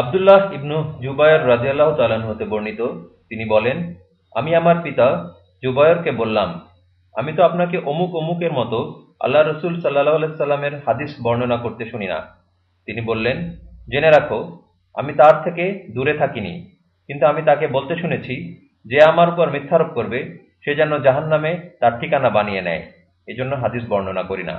আবদুল্লাহ ইবনু জুবায়র রাজিয়াল্লাহ তালান হতে বর্ণিত। তিনি বলেন, আমি আমার পিতা জুবায়রকে বললাম, আমি তো আপনাকে অমুক অমুকের মতো আল্লাহ রসুল সাল্লাহ সাল্লামের হাদিস বর্ণনা করতে শুনি না। তিনি বললেন, জেনে রাখো, আমি তার থেকে দূরে থাকিনি, কিন্তু আমি তাকে বলতে শুনেছি যে আমার উপর মিথ্যারোপ করবে, সে যেন জাহান্নামে তার ঠিকানা বানিয়ে নেয়। এজন্য হাদিস বর্ণনা করি না।